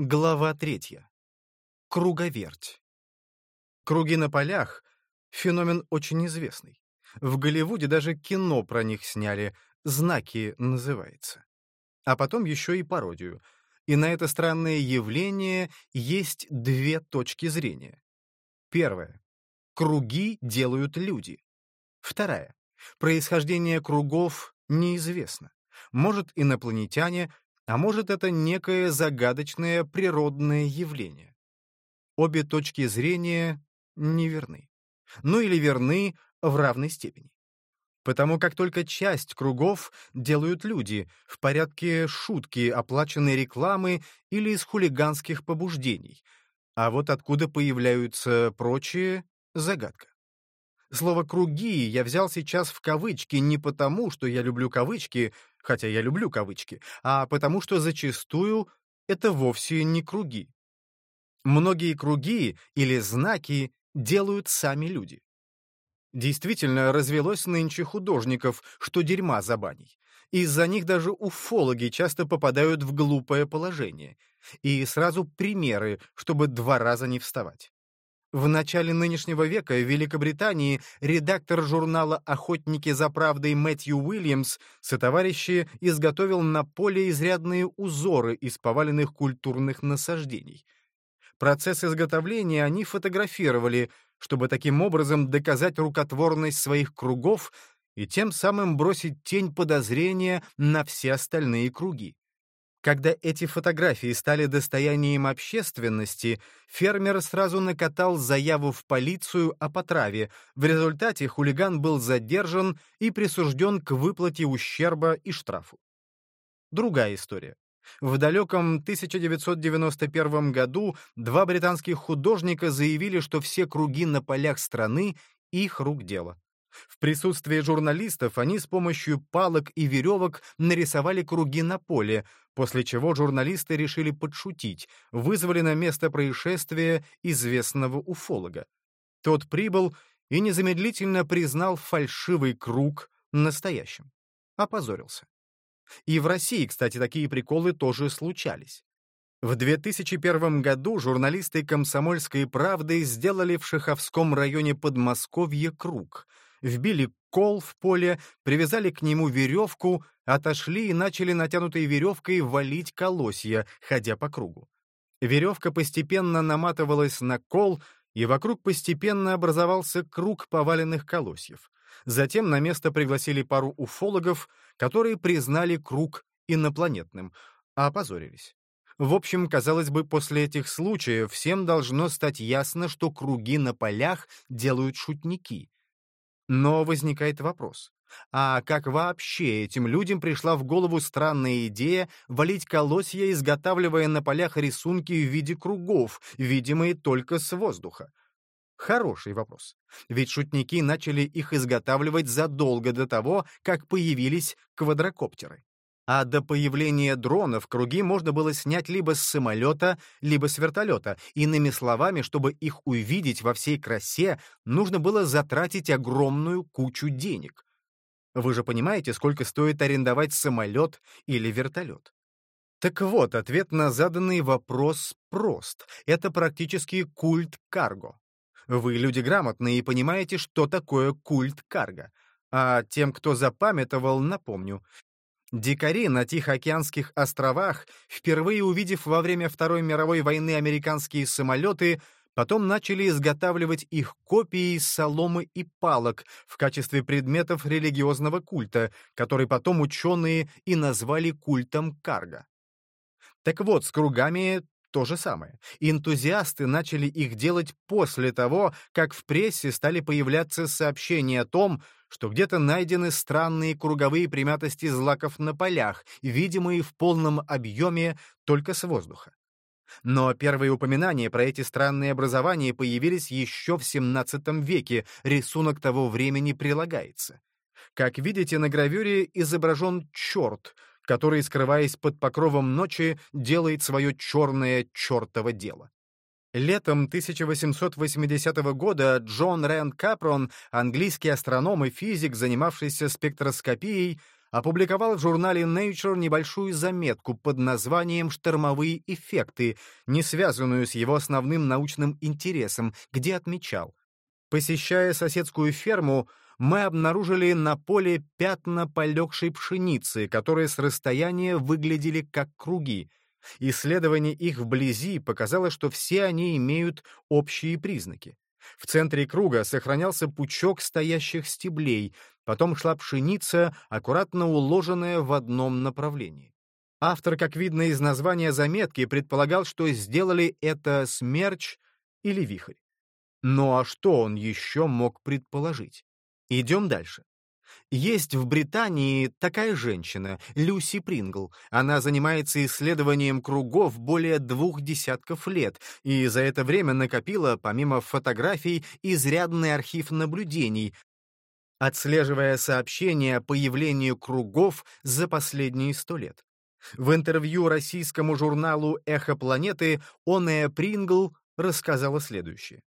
Глава третья. Круговерть. Круги на полях — феномен очень известный. В Голливуде даже кино про них сняли, «Знаки» называется. А потом еще и пародию. И на это странное явление есть две точки зрения. Первая. Круги делают люди. Вторая. Происхождение кругов неизвестно. Может, инопланетяне, а может, это некое загадочное природное явление. Обе точки зрения неверны. Ну или верны в равной степени. Потому как только часть кругов делают люди в порядке шутки, оплаченной рекламы или из хулиганских побуждений. А вот откуда появляются прочие — загадка. Слово «круги» я взял сейчас в кавычки не потому, что я люблю кавычки, хотя я люблю кавычки, а потому что зачастую это вовсе не круги. Многие круги или знаки делают сами люди. Действительно, развелось нынче художников, что дерьма за баней. Из-за них даже уфологи часто попадают в глупое положение. И сразу примеры, чтобы два раза не вставать. В начале нынешнего века в Великобритании редактор журнала «Охотники за правдой» Мэтью Уильямс сотоварищи изготовил на поле изрядные узоры из поваленных культурных насаждений. Процесс изготовления они фотографировали, чтобы таким образом доказать рукотворность своих кругов и тем самым бросить тень подозрения на все остальные круги. Когда эти фотографии стали достоянием общественности, фермер сразу накатал заяву в полицию о потраве. В результате хулиган был задержан и присужден к выплате ущерба и штрафу. Другая история. В далеком 1991 году два британских художника заявили, что все круги на полях страны — их рук дело. В присутствии журналистов они с помощью палок и веревок нарисовали круги на поле, после чего журналисты решили подшутить, вызвали на место происшествия известного уфолога. Тот прибыл и незамедлительно признал фальшивый круг настоящим. Опозорился. И в России, кстати, такие приколы тоже случались. В 2001 году журналисты «Комсомольской правды» сделали в Шаховском районе Подмосковья круг — вбили кол в поле, привязали к нему веревку, отошли и начали натянутой веревкой валить колосья, ходя по кругу. Веревка постепенно наматывалась на кол, и вокруг постепенно образовался круг поваленных колосьев. Затем на место пригласили пару уфологов, которые признали круг инопланетным, а опозорились. В общем, казалось бы, после этих случаев всем должно стать ясно, что круги на полях делают шутники, но возникает вопрос. А как вообще этим людям пришла в голову странная идея валить колосья, изготавливая на полях рисунки в виде кругов, видимые только с воздуха? Хороший вопрос. Ведь шутники начали их изготавливать задолго до того, как появились квадрокоптеры а до появления дронов круги можно было снять либо с самолета, либо с вертолета. Иными словами, чтобы их увидеть во всей красе, нужно было затратить огромную кучу денег. Вы же понимаете, сколько стоит арендовать самолет или вертолет? Так вот, ответ на заданный вопрос прост. Это практически культ карго. Вы люди грамотные и понимаете, что такое культ карго. А тем, кто запамятовал, напомню. Дикари на Тихоокеанских островах, впервые увидев во время Второй мировой войны американские самолеты, потом начали изготавливать их копии из соломы и палок в качестве предметов религиозного культа, который потом ученые и назвали культом карга. Так вот, с кругами то же самое. Энтузиасты начали их делать после того, как в прессе стали появляться сообщения о том, что где-то найдены странные круговые примятости злаков на полях, видимые в полном объеме только с воздуха. Но первые упоминания про эти странные образования появились еще в XVII веке, рисунок того времени прилагается. Как видите, на гравюре изображен черт, который, скрываясь под покровом ночи, делает свое черное чертово дело. Летом 1880 года Джон Рэнд Капрон, английский астроном и физик, занимавшийся спектроскопией, опубликовал в журнале Nature небольшую заметку под названием «Штормовые эффекты», не связанную с его основным научным интересом, где отмечал. Посещая соседскую ферму, мы обнаружили на поле пятна полегшей пшеницы, которые с расстояния выглядели как круги. Исследование их вблизи показало, что все они имеют общие признаки. В центре круга сохранялся пучок стоящих стеблей, потом шла пшеница, аккуратно уложенная в одном направлении. Автор, как видно из названия заметки, предполагал, что сделали это смерч или вихрь. Ну а что он еще мог предположить? Идем дальше. Есть в Британии такая женщина, Люси Прингл. Она занимается исследованием кругов более двух десятков лет и за это время накопила, помимо фотографий, изрядный архив наблюдений, отслеживая сообщения о появлении кругов за последние сто лет. В интервью российскому журналу «Эхо планеты» Оная Прингл рассказала следующее.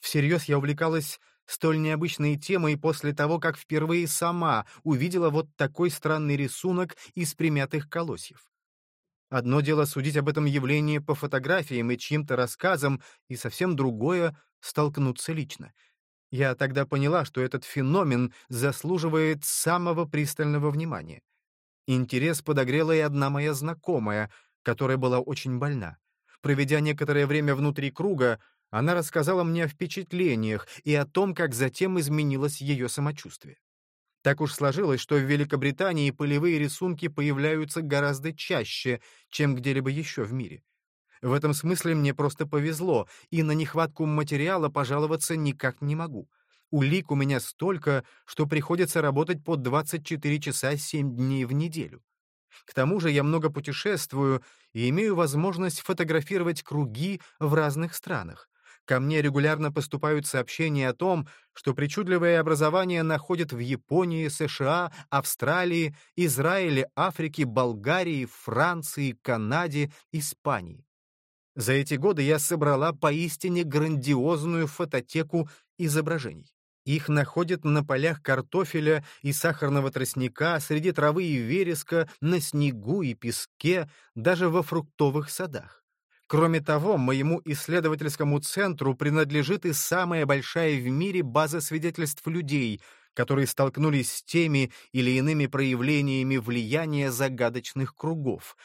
Всерьез я увлекалась столь необычной темой после того, как впервые сама увидела вот такой странный рисунок из примятых колосьев. Одно дело судить об этом явлении по фотографиям и чьим-то рассказам, и совсем другое — столкнуться лично. Я тогда поняла, что этот феномен заслуживает самого пристального внимания. Интерес подогрела и одна моя знакомая, которая была очень больна. Проведя некоторое время внутри круга, она рассказала мне о впечатлениях и о том, как затем изменилось ее самочувствие. Так уж сложилось, что в Великобритании полевые рисунки появляются гораздо чаще, чем где-либо еще в мире. В этом смысле мне просто повезло, и на нехватку материала пожаловаться никак не могу. Улик у меня столько, что приходится работать по 24 часа 7 дней в неделю. К тому же я много путешествую и имею возможность фотографировать круги в разных странах. Ко мне регулярно поступают сообщения о том, что причудливое образование находят в Японии, США, Австралии, Израиле, Африке, Болгарии, Франции, Канаде, Испании. За эти годы я собрала поистине грандиозную фототеку изображений. Их находят на полях картофеля и сахарного тростника, среди травы и вереска, на снегу и песке, даже во фруктовых садах. Кроме того, моему исследовательскому центру принадлежит и самая большая в мире база свидетельств людей, которые столкнулись с теми или иными проявлениями влияния загадочных кругов.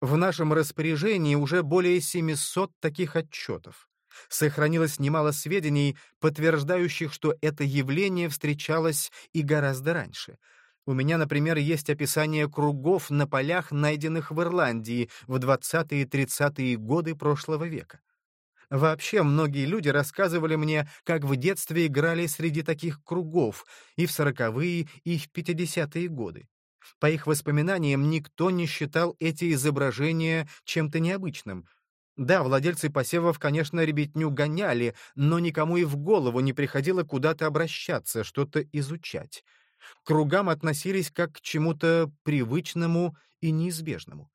В нашем распоряжении уже более 700 таких отчетов. Сохранилось немало сведений, подтверждающих, что это явление встречалось и гораздо раньше — у меня, например, есть описание кругов на полях, найденных в Ирландии в 20-е и 30-е годы прошлого века. Вообще, многие люди рассказывали мне, как в детстве играли среди таких кругов и в 40-е, и в 50-е годы. По их воспоминаниям, никто не считал эти изображения чем-то необычным. Да, владельцы посевов, конечно, ребятню гоняли, но никому и в голову не приходило куда-то обращаться, что-то изучать к кругам относились как к чему-то привычному и неизбежному.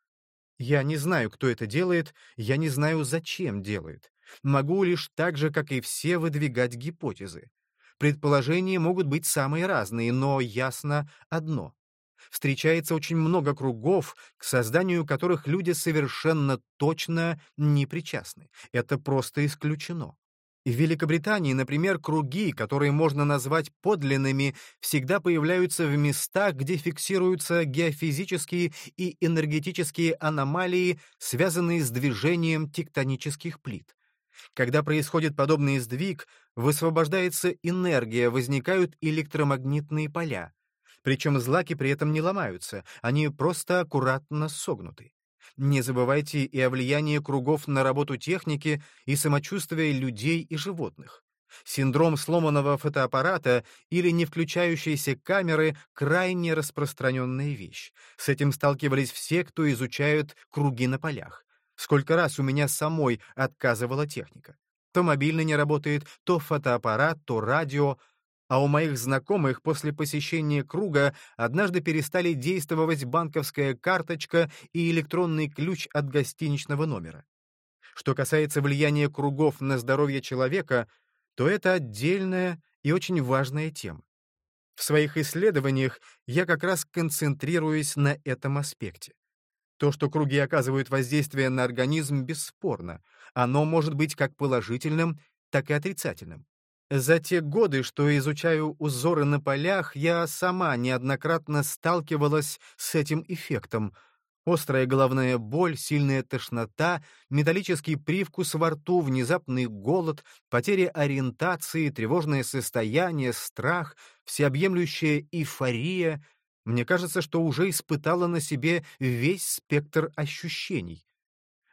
Я не знаю, кто это делает, я не знаю, зачем делает. Могу лишь так же, как и все, выдвигать гипотезы. Предположения могут быть самые разные, но ясно одно. Встречается очень много кругов, к созданию которых люди совершенно точно не причастны. Это просто исключено. В Великобритании, например, круги, которые можно назвать подлинными, всегда появляются в местах, где фиксируются геофизические и энергетические аномалии, связанные с движением тектонических плит. Когда происходит подобный сдвиг, высвобождается энергия, возникают электромагнитные поля. Причем злаки при этом не ломаются, они просто аккуратно согнуты. Не забывайте и о влиянии кругов на работу техники и самочувствие людей и животных. Синдром сломанного фотоаппарата или не включающейся камеры — крайне распространенная вещь. С этим сталкивались все, кто изучают круги на полях. Сколько раз у меня самой отказывала техника. То мобильный не работает, то фотоаппарат, то радио, а у моих знакомых после посещения круга однажды перестали действовать банковская карточка и электронный ключ от гостиничного номера. Что касается влияния кругов на здоровье человека, то это отдельная и очень важная тема. В своих исследованиях я как раз концентрируюсь на этом аспекте. То, что круги оказывают воздействие на организм, бесспорно. Оно может быть как положительным, так и отрицательным. За те годы, что изучаю узоры на полях, я сама неоднократно сталкивалась с этим эффектом. Острая головная боль, сильная тошнота, металлический привкус во рту, внезапный голод, потеря ориентации, тревожное состояние, страх, всеобъемлющая эйфория. Мне кажется, что уже испытала на себе весь спектр ощущений.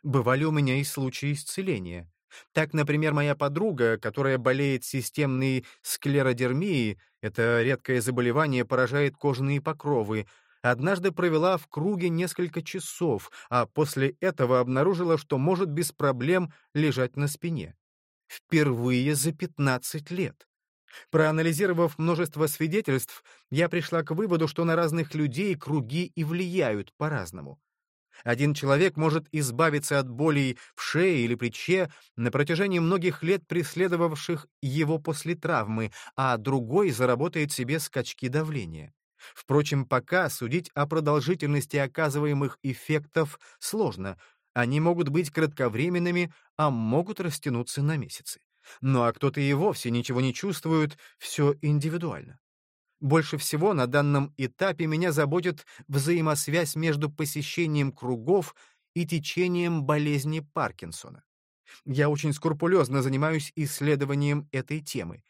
Бывали у меня и случаи исцеления. Так, например, моя подруга, которая болеет системной склеродермией, это редкое заболевание поражает кожные покровы, однажды провела в круге несколько часов, а после этого обнаружила, что может без проблем лежать на спине. Впервые за 15 лет. Проанализировав множество свидетельств, я пришла к выводу, что на разных людей круги и влияют по-разному. Один человек может избавиться от болей в шее или плече на протяжении многих лет преследовавших его после травмы, а другой заработает себе скачки давления. Впрочем, пока судить о продолжительности оказываемых эффектов сложно. Они могут быть кратковременными, а могут растянуться на месяцы. Ну а кто-то и вовсе ничего не чувствует, все индивидуально. Больше всего на данном этапе меня заботит взаимосвязь между посещением кругов и течением болезни Паркинсона. Я очень скрупулезно занимаюсь исследованием этой темы.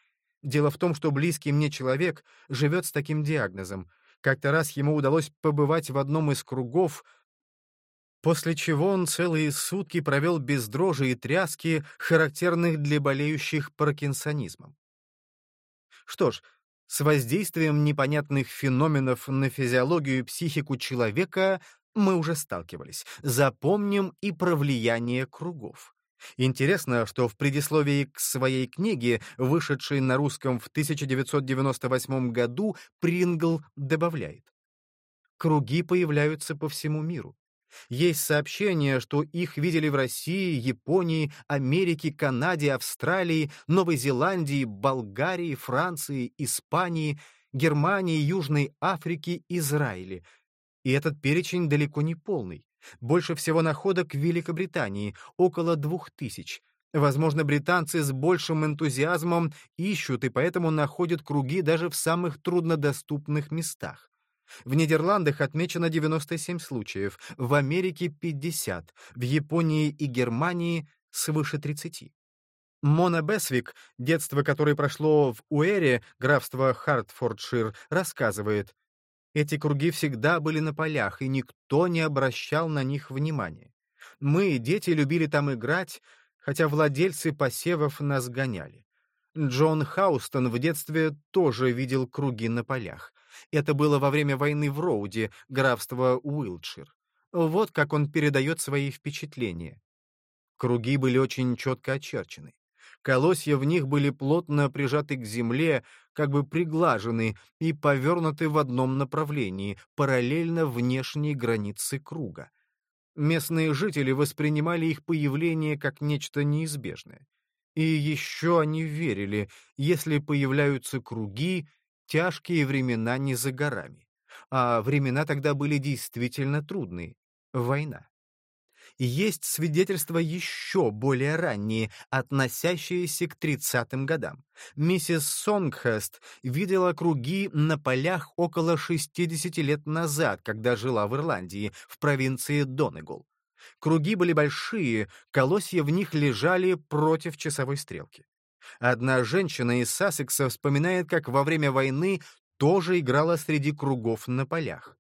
Дело в том, что близкий мне человек живет с таким диагнозом. Как-то раз ему удалось побывать в одном из кругов, после чего он целые сутки провел без дрожи и тряски, характерных для болеющих паркинсонизмом. Что ж, с воздействием непонятных феноменов на физиологию и психику человека мы уже сталкивались. Запомним и про влияние кругов. Интересно, что в предисловии к своей книге, вышедшей на русском в 1998 году, Прингл добавляет. Круги появляются по всему миру. Есть сообщения, что их видели в России, Японии, Америке, Канаде, Австралии, Новой Зеландии, Болгарии, Франции, Испании, Германии, Южной Африке, Израиле. И этот перечень далеко не полный. Больше всего находок в Великобритании, около двух тысяч. Возможно, британцы с большим энтузиазмом ищут и поэтому находят круги даже в самых труднодоступных местах. В Нидерландах отмечено 97 случаев, в Америке — 50, в Японии и Германии — свыше 30. Мона Бесвик, детство которое прошло в Уэре, графство Хартфордшир, рассказывает, эти круги всегда были на полях, и никто не обращал на них внимания. Мы, дети, любили там играть, хотя владельцы посевов нас гоняли. Джон Хаустон в детстве тоже видел круги на полях. Это было во время войны в Роуде, графство Уилтшир. Вот как он передает свои впечатления. Круги были очень четко очерчены. Колосья в них были плотно прижаты к земле, как бы приглажены и повернуты в одном направлении, параллельно внешней границе круга. Местные жители воспринимали их появление как нечто неизбежное. И еще они верили, если появляются круги, тяжкие времена не за горами. А времена тогда были действительно трудные. Война. Есть свидетельства еще более ранние, относящиеся к 30-м годам. Миссис Сонгхест видела круги на полях около 60 лет назад, когда жила в Ирландии, в провинции Донегол. Круги были большие, колосья в них лежали против часовой стрелки. Одна женщина из Сассекса вспоминает, как во время войны тоже играла среди кругов на полях.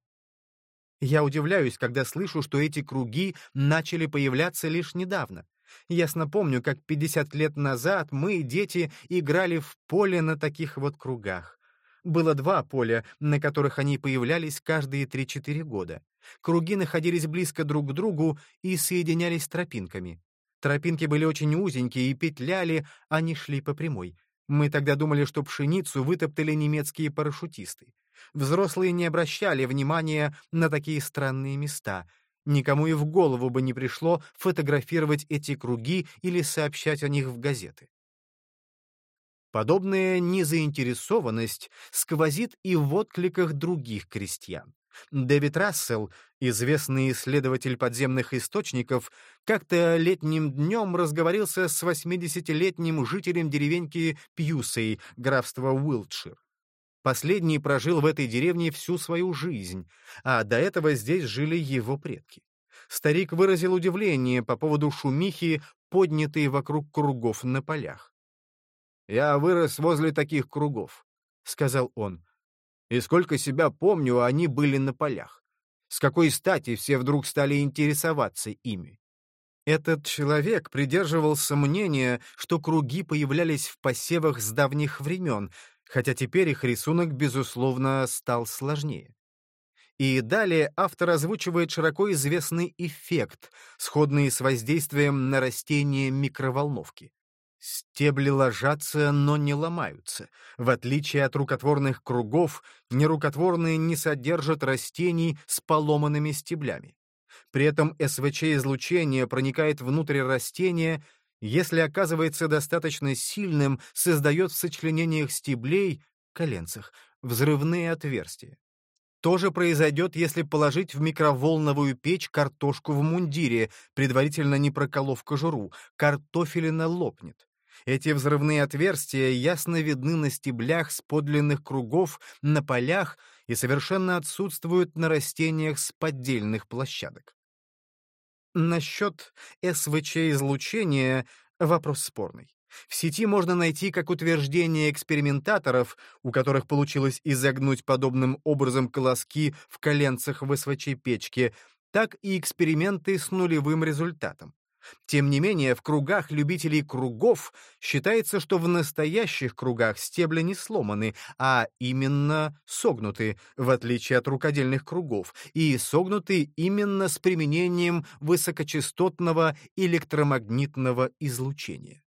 Я удивляюсь, когда слышу, что эти круги начали появляться лишь недавно. Ясно помню, как 50 лет назад мы, дети, играли в поле на таких вот кругах. Было два поля, на которых они появлялись каждые 3-4 года. Круги находились близко друг к другу и соединялись тропинками. Тропинки были очень узенькие и петляли, они шли по прямой. Мы тогда думали, что пшеницу вытоптали немецкие парашютисты. Взрослые не обращали внимания на такие странные места. Никому и в голову бы не пришло фотографировать эти круги или сообщать о них в газеты. Подобная незаинтересованность сквозит и в откликах других крестьян. Дэвид Рассел, известный исследователь подземных источников, как-то летним днем разговорился с 80-летним жителем деревеньки Пьюсей, графства Уилтшир. Последний прожил в этой деревне всю свою жизнь, а до этого здесь жили его предки. Старик выразил удивление по поводу шумихи, поднятой вокруг кругов на полях. «Я вырос возле таких кругов», — сказал он. «И сколько себя помню, они были на полях. С какой стати все вдруг стали интересоваться ими?» Этот человек придерживался мнения, что круги появлялись в посевах с давних времен, хотя теперь их рисунок, безусловно, стал сложнее. И далее автор озвучивает широко известный эффект, сходный с воздействием на растения микроволновки. Стебли ложатся, но не ломаются. В отличие от рукотворных кругов, нерукотворные не содержат растений с поломанными стеблями. При этом СВЧ-излучение проникает внутрь растения, если оказывается достаточно сильным, создает в сочленениях стеблей, коленцах, взрывные отверстия. То же произойдет, если положить в микроволновую печь картошку в мундире, предварительно не проколов кожуру. Картофелина лопнет. Эти взрывные отверстия ясно видны на стеблях с подлинных кругов, на полях и совершенно отсутствуют на растениях с поддельных площадок. Насчет СВЧ-излучения вопрос спорный. В сети можно найти как утверждение экспериментаторов, у которых получилось изогнуть подобным образом колоски в коленцах в СВЧ-печке, так и эксперименты с нулевым результатом. Тем не менее, в кругах любителей кругов считается, что в настоящих кругах стебли не сломаны, а именно согнуты, в отличие от рукодельных кругов, и согнуты именно с применением высокочастотного электромагнитного излучения.